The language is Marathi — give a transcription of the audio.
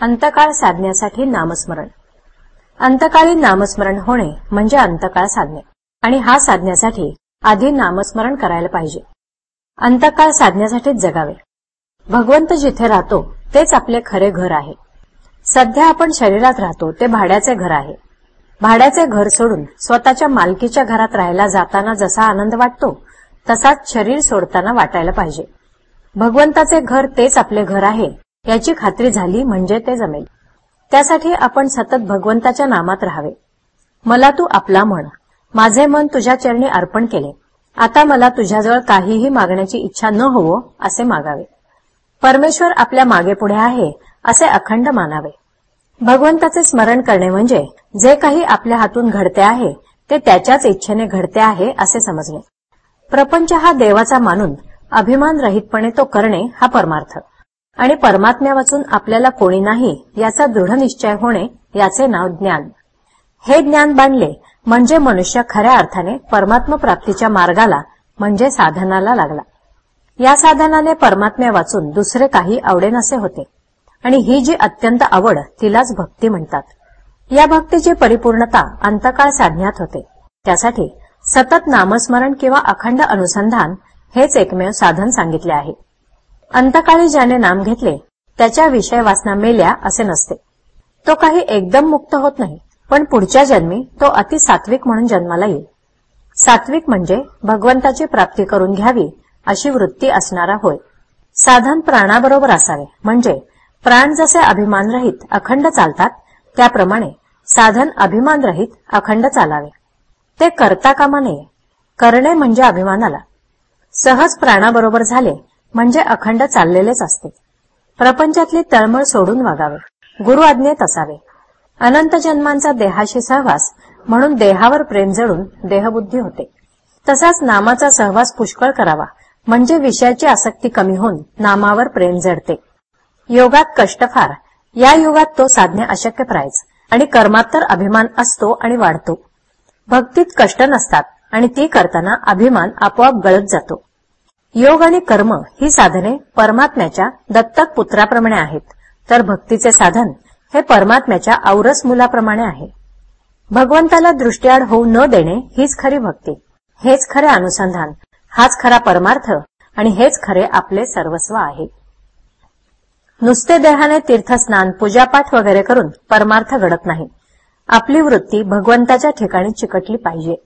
अंतकाळ साधण्यासाठी नामस्मरण. अंतकाळी नामस्मरण होणे म्हणजे अंतकाळ साधणे. आणि हा साधण्यासाठी आधी नामस्मरण करायला पाहिजे. अंतकाळ साधण्यासाठीच जगावे. भगवंत जिथे राहतो तेच आपले खरे घर आहे. सध्या आपण शरीरात राहतो ते भाड्याचे घर आहे. भाड्याचे घर सोडून स्वतःच्या मालकीच्या घरात राहायला जाताना जसा आनंद वाटतो तसाच शरीर सोडताना वाटायला पाहिजे. भगवंताचे घर तेच आपले घर आहे याची खात्री झाली म्हणजे ते जमेल. त्यासाठी आपण सतत भगवंताच्या नामात राहावे. मला तू आपला म्हण. माझे मन तुझ्या चरणी अर्पण केले. आता मला तुझ्याजवळ काहीही मागण्याची इच्छा न होवो असे मागावे. परमेश्वर आपल्या मागे पुढे आहे असे अखंड मानावे. भगवंताचे स्मरण करणे म्हणजे जे काही आपल्या हातून घडते आहे ते त्याच्याच इच्छेने घडते आहे असे समजणे. प्रपंच हा देवाचा मानून अभिमान रहितपणे तो करणे हा परमार्थ. आणि परमात्म्या वाचून आपल्याला कोणी नाही याचा दृढ निश्चय होणे याचे नाव ज्ञान. हे ज्ञान बांधले म्हणजे मनुष्य खऱ्या अर्थाने परमात्म प्राप्तीच्या मार्गाला म्हणजे साधनाला लागला. या साधनाने परमात्म्या वाचून दुसरे काही आवडेनसे होते. आणि ही जी अत्यंत आवड तिलाच भक्ती म्हणतात. या भक्तीची परिपूर्णता अंतकाळ साधण्यात होते. त्यासाठी सतत नामस्मरण किंवा अखंड अनुसंधान हेच एकमेव साधन सांगितले आहे. अंतकाळी ज्याने नाम घेतले त्याच्या विषय वासना मेल्या असे नसते. तो काही एकदम मुक्त होत नाही पण पुढच्या जन्मी तो अति सात्विक म्हणून जन्माला येईल. सात्विक म्हणजे भगवंताची प्राप्ती करून घ्यावी अशी वृत्ती असणारा होय. साधन प्राणाबरोबर असावे म्हणजे प्राण जसे अभिमानरहित अखंड चालतात त्याप्रमाणे साधन अभिमानरहित अखंड चालावे. ते करता कामा नये करणे म्हणजे अभिमानाला. सहज प्राणाबरोबर झाले म्हणजे अखंड चाललेलेच असते. प्रपंचातली तळमळ सोडून वागावे. गुरु आज्ञेत असावे. अनंत जन्मांचा देहाशी सहवास म्हणून देहावर प्रेम जडून देहबुद्धी होते. तसाच नामाचा सहवास पुष्कळ करावा. म्हणजे विषयाची आसक्ती कमी होऊन नामावर प्रेम जडते. योगात कष्ट फार. या युगात तो साधणे अशक्य प्रायच. आणि कर्मात तर अभिमान असतो आणि वाढतो. भक्तीत कष्ट नसतात आणि ती करताना अभिमान आपोआप गळत जातो. योग आणि कर्म ही साधने परमात्म्याच्या दत्तक पुत्राप्रमाणे आहेत. तर भक्तीचे साधन हे परमात्म्याच्या औरस मुलाप्रमाणे आहे. भगवंताला दृष्टीआड होऊ न देणे हीच खरी भक्ती. हेच खरे अनुसंधान. हाच खरा परमार्थ आणि हेच खरे आपले सर्वस्व आहे. नुसते देहाने तीर्थस्नान पूजापाठ वगैरे करून परमार्थ घडत नाही. आपली वृत्ती भगवंताच्या ठिकाणी चिकटली पाहिजे.